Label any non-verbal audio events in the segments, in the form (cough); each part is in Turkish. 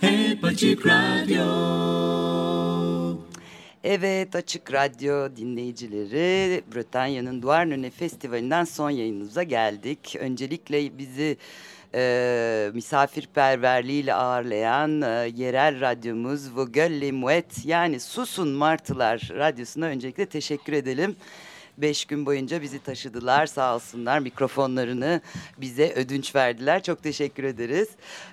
Hep Açık Radyo. Evet Açık Radyo dinleyicileri Bretanya'nın Douarnenez Festivali'nden son yayınımıza geldik. Öncelikle bizi e, misafirperverliğiyle ağırlayan e, yerel radyomuz Vogölle Muet yani Susun Martılar Radyosu'na öncelikle teşekkür edelim. Beş gün boyunca bizi taşıdılar sağ olsunlar mikrofonlarını bize ödünç verdiler. Çok teşekkür ederiz.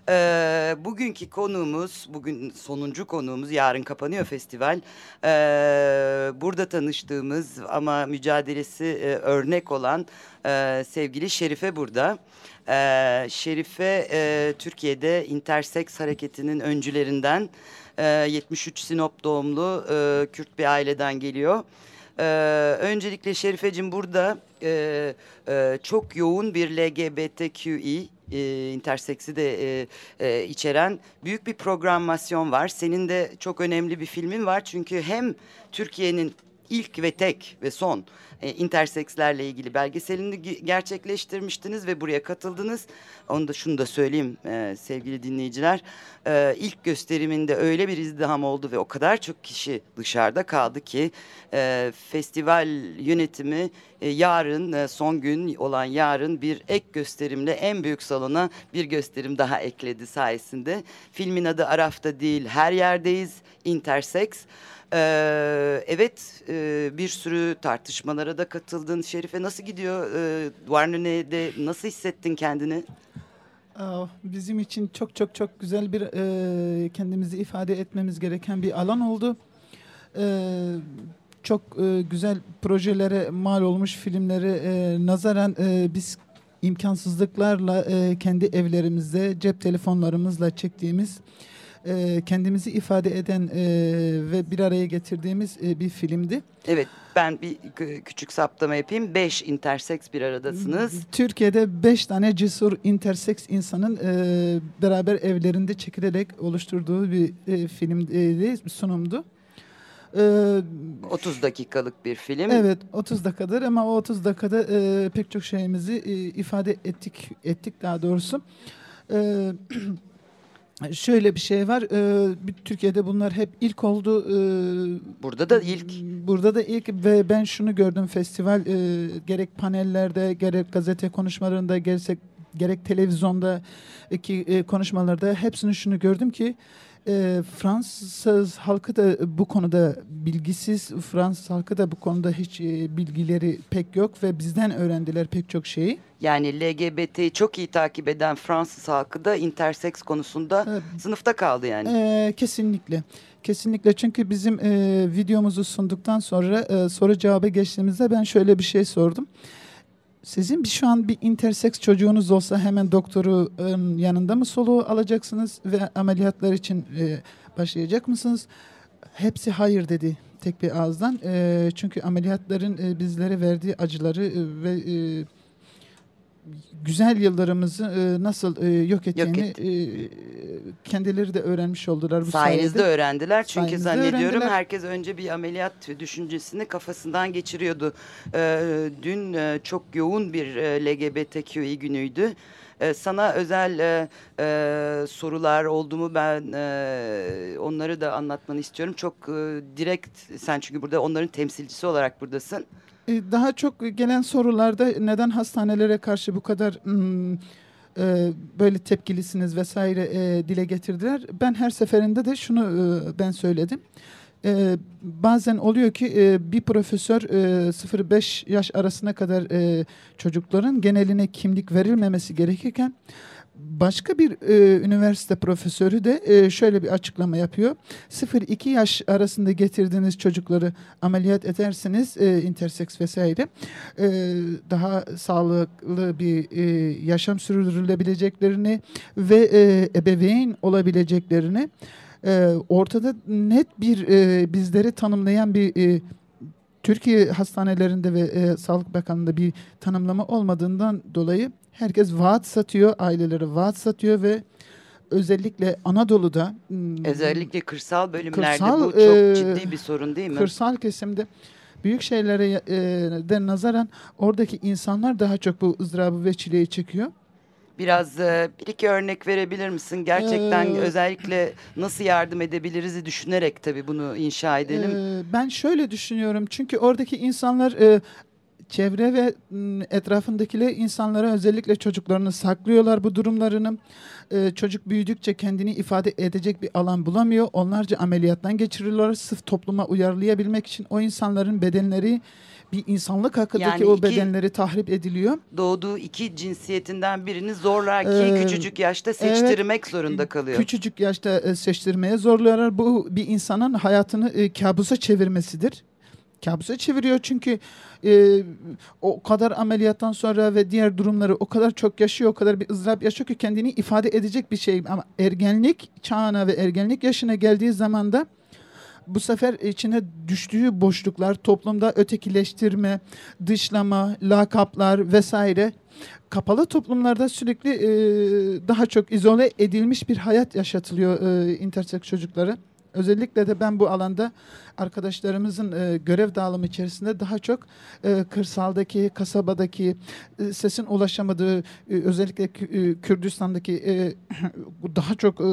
Ee, bugünkü konuğumuz, bugün sonuncu konuğumuz yarın kapanıyor festival. Ee, burada tanıştığımız ama mücadelesi e, örnek olan e, sevgili Şerife burada. Ee, Şerife e, Türkiye'de intersex hareketinin öncülerinden e, 73 Sinop doğumlu e, Kürt bir aileden geliyor. Ee, öncelikle Şerife'cim burada e, e, çok yoğun bir LGBTQI e, interseksi de e, e, içeren büyük bir programmasyon var. Senin de çok önemli bir filmin var çünkü hem Türkiye'nin ilk ve tek ve son e, intersekslerle ilgili belgeselini gerçekleştirmiştiniz ve buraya katıldınız. Onu da şunu da söyleyeyim e, sevgili dinleyiciler. E, ilk gösteriminde öyle bir izdiham oldu ve o kadar çok kişi dışarıda kaldı ki e, festival yönetimi e, yarın e, son gün olan yarın bir ek gösterimle en büyük salona bir gösterim daha ekledi sayesinde. Filmin adı Araf'ta değil her yerdeyiz Intersex. Ee, evet e, bir sürü tartışmalara da katıldın. Şerife nasıl gidiyor? Varnöne'de nasıl hissettin kendini? Bizim için çok çok çok güzel bir e, kendimizi ifade etmemiz gereken bir alan oldu. E, çok e, güzel projelere mal olmuş filmleri e, nazaran e, biz imkansızlıklarla e, kendi evlerimizde cep telefonlarımızla çektiğimiz e, kendimizi ifade eden e, ve bir araya getirdiğimiz e, bir filmdi. Evet ben bir küçük saptama yapayım. Beş intersex bir aradasınız. Türkiye'de beş tane cesur intersex insanın e, beraber evlerinde çekilerek oluşturduğu bir e, filmdi, sunumdu. Ee, 30 dakikalık bir film. Evet 30 dakikadır ama o 30 dakikada e, pek çok şeyimizi e, ifade ettik ettik daha doğrusu. E, (clears throat) Şöyle bir şey var. E, Türkiye'de bunlar hep ilk oldu. E, burada da ilk. Burada da ilk ve ben şunu gördüm festival e, gerek panellerde gerek gazete konuşmalarında gerek gerek televizyonda ki e, konuşmalarda hepsini şunu gördüm ki e, Fransız halkı da bu konuda bilgisiz. Fransız halkı da bu konuda hiç e, bilgileri pek yok ve bizden öğrendiler pek çok şeyi. Yani LGBT'yi çok iyi takip eden Fransız halkı da intersex konusunda evet. sınıfta kaldı yani. E, kesinlikle. Kesinlikle çünkü bizim e, videomuzu sunduktan sonra e, soru cevabı geçtiğimizde ben şöyle bir şey sordum sizin bir şu an bir intersex çocuğunuz olsa hemen doktorun yanında mı soluğu alacaksınız ve ameliyatlar için e, başlayacak mısınız? Hepsi hayır dedi tek bir ağızdan. E, çünkü ameliyatların e, bizlere verdiği acıları ve güzel yıllarımızı e, nasıl e, yok ettiğini yok et. e, kendileri de öğrenmiş oldular. Bu Sayenizde sayede. öğrendiler çünkü Sayenizde zannediyorum öğrendiler. herkes önce bir ameliyat düşüncesini kafasından geçiriyordu. E, dün e, çok yoğun bir e, LGBTQI günüydü. E, sana özel e, e, sorular oldu mu ben e, onları da anlatmanı istiyorum. Çok e, direkt sen çünkü burada onların temsilcisi olarak buradasın. E, daha çok gelen sorularda neden hastanelere karşı bu kadar hmm, e, böyle tepkilisiniz vesaire e, dile getirdiler. Ben her seferinde de şunu e, ben söyledim. E, bazen oluyor ki e, bir profesör e, 0-5 yaş arasına kadar e, çocukların geneline kimlik verilmemesi gerekirken başka bir e, üniversite profesörü de e, şöyle bir açıklama yapıyor. 0-2 yaş arasında getirdiğiniz çocukları ameliyat ederseniz e, intersex vesaire e, daha sağlıklı bir e, yaşam sürdürülebileceklerini ve e, ebeveyn olabileceklerini ortada net bir e, bizleri tanımlayan bir e, Türkiye hastanelerinde ve e, Sağlık Bakanlığı'nda bir tanımlama olmadığından dolayı herkes vaat satıyor, aileleri vaat satıyor ve özellikle Anadolu'da hmm, özellikle kırsal bölümlerde kırsal, bu çok e, ciddi bir sorun değil mi? Kırsal kesimde büyük şeylere e, de nazaran oradaki insanlar daha çok bu ızdırabı ve çileyi çekiyor. Biraz e, bir iki örnek verebilir misin? Gerçekten Ee, özellikle nasıl yardım edebiliriz düşünerek tabii bunu inşa edelim. Ee, ben şöyle düşünüyorum çünkü oradaki insanlar e, çevre ve m, etrafındakiler insanlara özellikle çocuklarını saklıyorlar bu durumlarını. Ee, çocuk büyüdükçe kendini ifade edecek bir alan bulamıyor. Onlarca ameliyattan geçiriliyorlar sırf topluma uyarlayabilmek için o insanların bedenleri bir insanlık hakkındaki Yani o bedenleri tahrip ediliyor. Doğduğu iki cinsiyetinden birini zorlar ki Ee, küçücük yaşta seçtirmek zorunda kalıyor. Küçücük yaşta seçtirmeye zorluyorlar. Bu bir insanın hayatını e, kabusa çevirmesidir. Kabusa çeviriyor çünkü e, o kadar ameliyattan sonra ve diğer durumları o kadar çok yaşıyor, o kadar bir ızdırap yaşıyor ki kendini ifade edecek bir şey. Ama ergenlik çağına ve ergenlik yaşına geldiği zaman da bu sefer içine düştüğü boşluklar, toplumda ötekileştirme, dışlama, lakaplar vesaire kapalı toplumlarda sürekli e, daha çok izole edilmiş bir hayat yaşatılıyor e, interseks çocuklara. Özellikle de ben bu alanda arkadaşlarımızın e, görev dağılımı içerisinde daha çok e, kırsaldaki, kasabadaki e, sesin ulaşamadığı e, özellikle e, Kürdistan'daki e, (clears throat) daha çok e,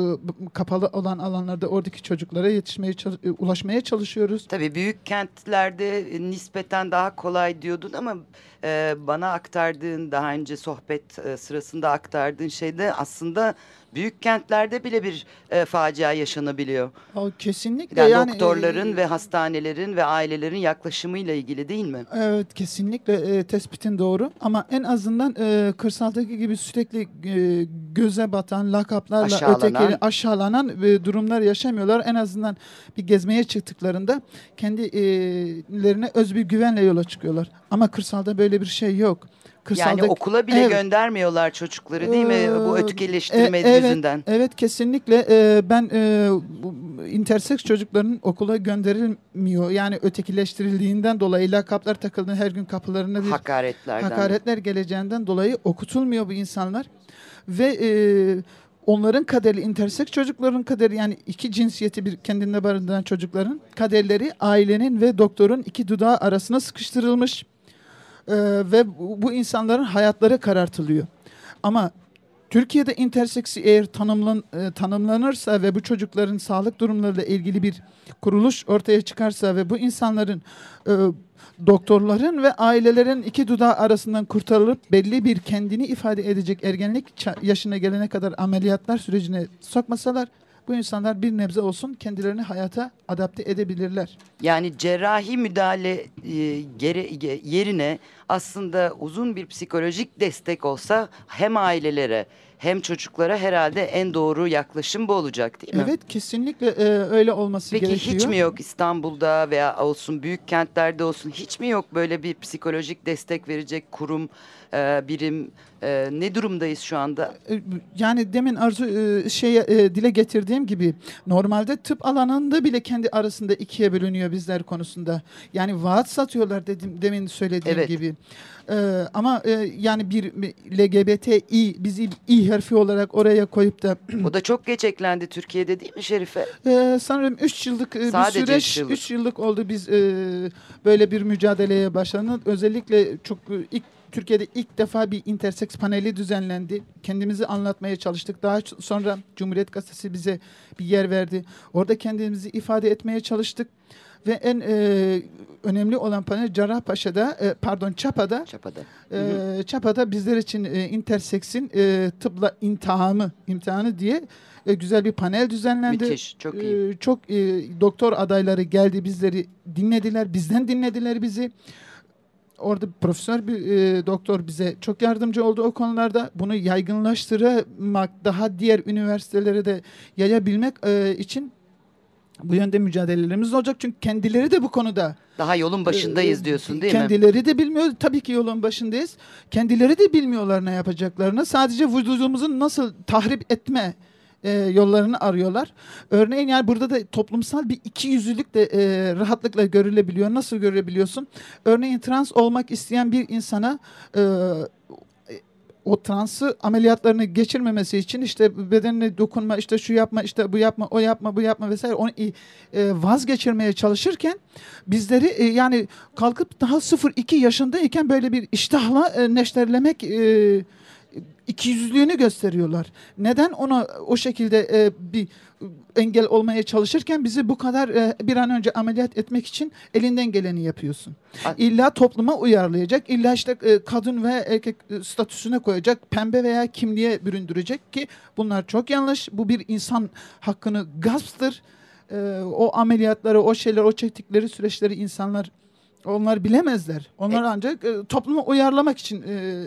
kapalı olan alanlarda oradaki çocuklara yetişmeye e, ulaşmaya çalışıyoruz. Tabii büyük kentlerde e, nispeten daha kolay diyordun ama e, bana aktardığın daha önce sohbet e, sırasında aktardığın şeyde aslında büyük kentlerde bile bir e, facia yaşanabiliyor. O kesinlikle Yani, yani e, doktorların ve hastanelerin ve ailelerin yaklaşımıyla ilgili değil mi? Evet kesinlikle e, tespitin doğru ama en azından e, kırsaldaki gibi sürekli e, göze batan lakaplarla Aşağılanan. ötekili aşağılanan e, durumlar yaşamıyorlar. En azından bir gezmeye çıktıklarında kendilerine öz bir güvenle yola çıkıyorlar. Ama kırsalda böyle bir şey yok. Yani okula bile Evet. göndermiyorlar çocukları değil mi? Bu Ee, ötekileştirme e- evet, yüzünden. Evet kesinlikle e, ben e, bu- interseks çocukların okula gönderilmiyor. Yani ötekileştirildiğinden dolayı lakaplar takıldığında her gün kapılarına bir Hakaretlerden. hakaretler geleceğinden dolayı okutulmuyor bu insanlar. Ve e, onların kaderi, interseks çocukların kaderi yani iki cinsiyeti bir kendinde barındıran çocukların kaderleri ailenin ve doktorun iki dudağı arasına sıkıştırılmış. E, ve bu, insanların hayatları karartılıyor. Ama Türkiye'de interseksi eğer tanımlan, e, tanımlanırsa ve bu çocukların sağlık durumlarıyla ilgili bir kuruluş ortaya çıkarsa ve bu insanların e, doktorların ve ailelerin iki dudağı arasından kurtarılıp belli bir kendini ifade edecek ergenlik yaşına gelene kadar ameliyatlar sürecine sokmasalar bu insanlar bir nebze olsun kendilerini hayata adapte edebilirler. Yani cerrahi müdahale e, gere- ge- yerine aslında uzun bir psikolojik destek olsa hem ailelere hem çocuklara herhalde en doğru yaklaşım bu olacak değil mi? Evet kesinlikle e, öyle olması Peki gerekiyor. hiç mi yok İstanbul'da veya olsun büyük kentlerde olsun hiç mi yok böyle bir psikolojik destek verecek kurum, e, birim? E, ne durumdayız şu anda? E, yani demin arzu e, şeye e, dile getirdiğim gibi normalde tıp alanında bile kendi arasında ikiye bölünüyor bizler konusunda. Yani vaat satıyorlar dedim demin söylediğim Evet. gibi. E, ama e, yani bir LGBTİ bizi İ harfi olarak oraya koyup da (clears throat) O da çok geç eklendi Türkiye'de değil mi Şerife? e, sanırım 3 yıllık e, bir süreç üç yıllık. 3 yıllık oldu biz e, böyle bir mücadeleye başladık. Özellikle çok e, ilk Türkiye'de ilk defa bir interseks paneli düzenlendi. Kendimizi anlatmaya çalıştık. Daha sonra Cumhuriyet Gazetesi bize bir yer verdi. Orada kendimizi ifade etmeye çalıştık. Ve en e, önemli olan panel Cerrahpaşa'da, e, pardon Çapa'da Çapa'da. ee, Çapa'da bizler için e, interseksin e, tıpla imtihanı imtihanı diye e, güzel bir panel düzenlendi. Müthiş, çok iyi. Ee, çok e, doktor adayları geldi bizleri dinlediler, bizden dinlediler bizi. Orada profesör bir e, doktor bize çok yardımcı oldu o konularda. Bunu yaygınlaştırmak, daha diğer üniversitelere de yayabilmek e, için bu yönde mücadelelerimiz olacak. Çünkü kendileri de bu konuda Daha yolun başındayız ee, diyorsun değil mi? Kendileri de bilmiyor. Tabii ki yolun başındayız. Kendileri de bilmiyorlar ne yapacaklarını. Sadece vücudumuzun nasıl tahrip etme e, yollarını arıyorlar. Örneğin yani burada da toplumsal bir iki yüzlülük de e, rahatlıkla görülebiliyor. Nasıl görebiliyorsun? Örneğin trans olmak isteyen bir insana e, o transı ameliyatlarını geçirmemesi için işte bedenine dokunma, işte şu yapma, işte bu yapma, o yapma, bu yapma vesaire onu e, vazgeçirmeye çalışırken bizleri e, yani kalkıp daha 0-2 yaşındayken böyle bir iştahla e, neşterlemek e, ikiyüzlülüğünü gösteriyorlar. Neden ona o şekilde e, bir engel olmaya çalışırken bizi bu kadar e, bir an önce ameliyat etmek için elinden geleni yapıyorsun. İlla topluma uyarlayacak, illa işte e, kadın ve erkek e, statüsüne koyacak, pembe veya kimliğe büründürecek ki bunlar çok yanlış. Bu bir insan hakkını gasptır. E, o ameliyatları, o şeyler, o çektikleri süreçleri insanlar onlar bilemezler. Onlar ancak e, topluma uyarlamak için e,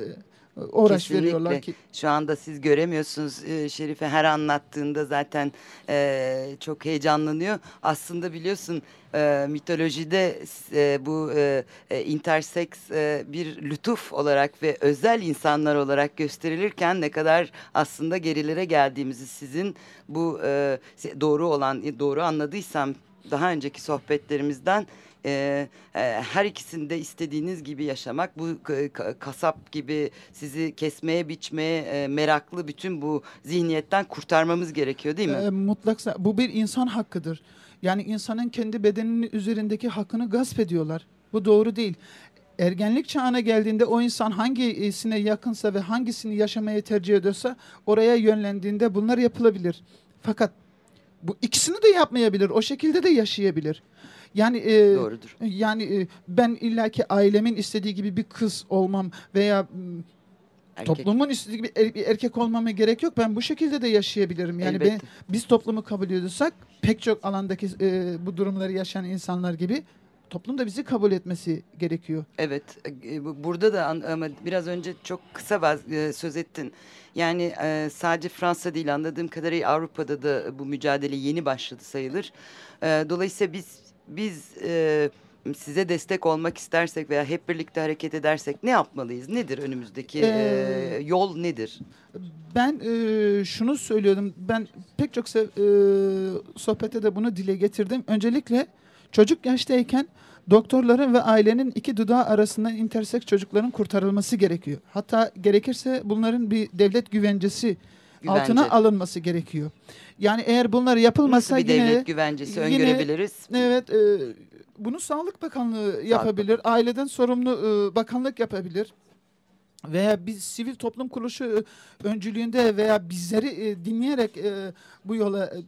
uğraş Kesinlikle. veriyorlar ki. Şu anda siz göremiyorsunuz e, Şerife her anlattığında zaten e, çok heyecanlanıyor. Aslında biliyorsun e, mitolojide e, bu e, intersex e, bir lütuf olarak ve özel insanlar olarak gösterilirken ne kadar aslında gerilere geldiğimizi sizin bu e, doğru olan doğru anladıysam daha önceki sohbetlerimizden e, e, her ikisinde istediğiniz gibi yaşamak bu kasap gibi sizi kesmeye biçmeye e, meraklı bütün bu zihniyetten kurtarmamız gerekiyor değil mi? E, mutlaka bu bir insan hakkıdır. Yani insanın kendi bedeninin üzerindeki hakkını gasp ediyorlar. Bu doğru değil. Ergenlik çağına geldiğinde o insan hangisine yakınsa ve hangisini yaşamaya tercih ediyorsa oraya yönlendiğinde bunlar yapılabilir. Fakat bu ikisini de yapmayabilir. O şekilde de yaşayabilir. Yani e, Doğrudur. Yani e, ben illaki ailemin istediği gibi bir kız olmam veya Erkek. Toplumun istediği gibi er, bir erkek olmama gerek yok. Ben bu şekilde de yaşayabilirim. Yani ben, biz toplumu kabul ediyorsak pek çok alandaki e, bu durumları yaşayan insanlar gibi toplum da bizi kabul etmesi gerekiyor. Evet. E, burada da ama biraz önce çok kısa e, söz ettin. Yani e, sadece Fransa değil anladığım kadarıyla Avrupa'da da bu mücadele yeni başladı sayılır. Dolayısıyla biz biz size destek olmak istersek veya hep birlikte hareket edersek ne yapmalıyız? Nedir önümüzdeki ee, e, yol nedir? Ben e, şunu söylüyordum. Ben pek çok e, sohbette de bunu dile getirdim. Öncelikle çocuk yaştayken doktorların ve ailenin iki dudağı arasından interseks çocukların kurtarılması gerekiyor. Hatta gerekirse bunların bir devlet güvencesi Güvence. altına alınması gerekiyor. Yani eğer bunlar yapılmasa Nasıl bir yine, devlet güvencesi yine, öngörebiliriz? Evet, e, bunu Sağlık Bakanlığı yapabilir, Sağlık. aileden sorumlu e, bakanlık yapabilir veya bir sivil toplum kuruluşu e, öncülüğünde veya bizleri e, dinleyerek e, bu yola e,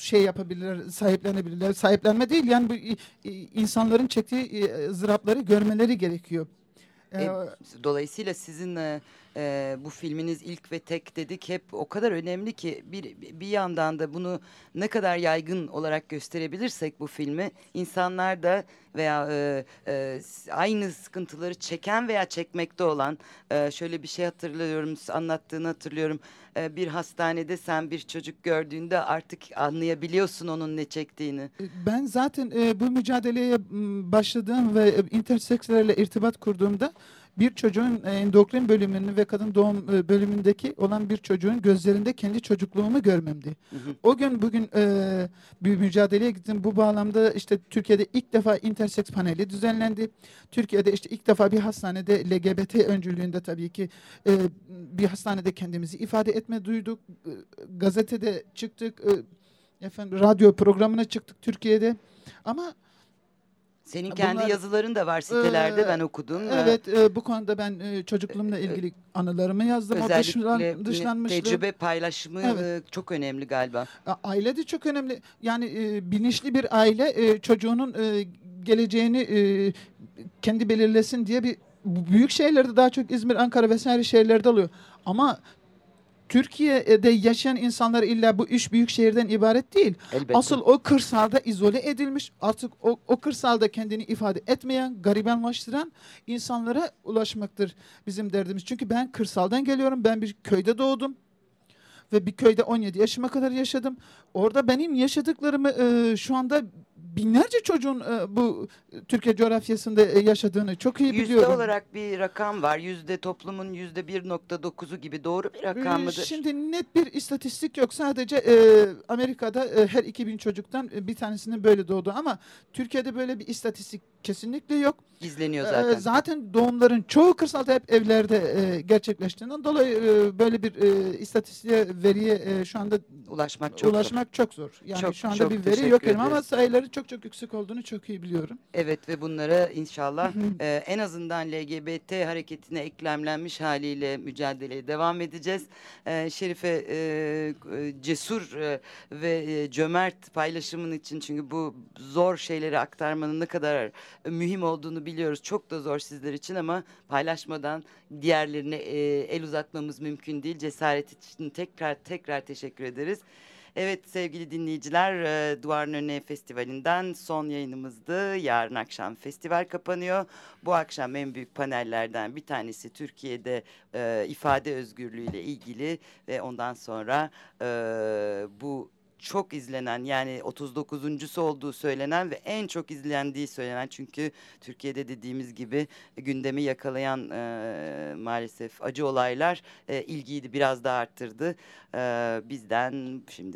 şey yapabilirler, sahiplenebilirler. Sahiplenme değil yani bu e, insanların çektiği e, zırapları görmeleri gerekiyor. E, dolayısıyla sizin e, e, bu filminiz ilk ve tek dedik hep o kadar önemli ki bir bir yandan da bunu ne kadar yaygın olarak gösterebilirsek bu filmi insanlar da veya e, e, aynı sıkıntıları çeken veya çekmekte olan e, şöyle bir şey hatırlıyorum anlattığını hatırlıyorum e, bir hastanede sen bir çocuk gördüğünde artık anlayabiliyorsun onun ne çektiğini. E, ben zaten e, bu mücadeleye başladığım ve intersekslerle irtibat kurduğumda bir çocuğun e, endokrin bölümünün ve kadın doğum e, bölümündeki olan bir çocuğun gözlerinde kendi çocukluğumu görmemdi. Hı hı. O gün bugün e, bir mücadeleye gittim. Bu bağlamda işte Türkiye'de ilk defa interseks paneli düzenlendi. Türkiye'de işte ilk defa bir hastanede LGBT öncülüğünde tabii ki e, bir hastanede kendimizi ifade etme duyduk. E, gazetede çıktık. E, efendim radyo programına çıktık Türkiye'de. Ama senin kendi Bunlar, yazıların da var sitelerde e, ben okudum. Evet e, bu konuda ben e, çocukluğumla ilgili anılarımı yazdım. Özellikle o dışlan, tecrübe paylaşımı evet. çok önemli galiba. Aile de çok önemli. Yani e, bilinçli bir aile e, çocuğunun e, geleceğini e, kendi belirlesin diye bir büyük şehirlerde daha çok İzmir, Ankara vesaire şehirlerde oluyor. Ama Türkiye'de yaşayan insanlar illa bu üç büyük şehirden ibaret değil. Elbette. Asıl o kırsalda izole edilmiş, artık o, o kırsalda kendini ifade etmeyen, garibanlaştıran insanlara ulaşmaktır bizim derdimiz. Çünkü ben kırsaldan geliyorum, ben bir köyde doğdum ve bir köyde 17 yaşıma kadar yaşadım. Orada benim yaşadıklarımı e, şu anda binlerce çocuğun e, bu Türkiye coğrafyasında e, yaşadığını çok iyi biliyorum. Yüzde olarak bir rakam var. Yüzde toplumun yüzde bir nokta dokuzu gibi doğru bir rakam e, mıdır? Şimdi net bir istatistik yok. Sadece e, Amerika'da e, her 2000 çocuktan e, bir tanesinin böyle doğdu ama Türkiye'de böyle bir istatistik kesinlikle yok. Gizleniyor Ee, zaten. zaten doğumların çoğu kırsalda hep evlerde e, gerçekleştiğinden dolayı e, böyle bir e, istatistiğe veriye e, şu anda Ulaşmak çok zor. ulaşmak çok zor. Yani Çok, şu anda bir veri yok elim ama sayıları çok çok yüksek olduğunu çok iyi biliyorum. Evet ve bunlara inşallah e, en azından LGBT hareketine eklemlenmiş haliyle mücadeleye devam edeceğiz. E, Şerife e, e, cesur e, ve e, cömert paylaşımın için çünkü bu zor şeyleri aktarmanın ne kadar mühim olduğunu biliyoruz. Çok da zor sizler için ama paylaşmadan diğerlerine e, el uzatmamız mümkün değil. Cesaret için tekrar tekrar teşekkür ederiz. Evet sevgili dinleyiciler e, Duvarın Önüne Festivali'nden son yayınımızdı. Yarın akşam festival kapanıyor. Bu akşam en büyük panellerden bir tanesi Türkiye'de e, ifade özgürlüğüyle ilgili ve ondan sonra e, bu çok izlenen yani 39.sü olduğu söylenen ve en çok izlendiği söylenen çünkü Türkiye'de dediğimiz gibi gündemi yakalayan e, maalesef acı olaylar e, ilgiyi de biraz daha arttırdı. E, bizden şimdilik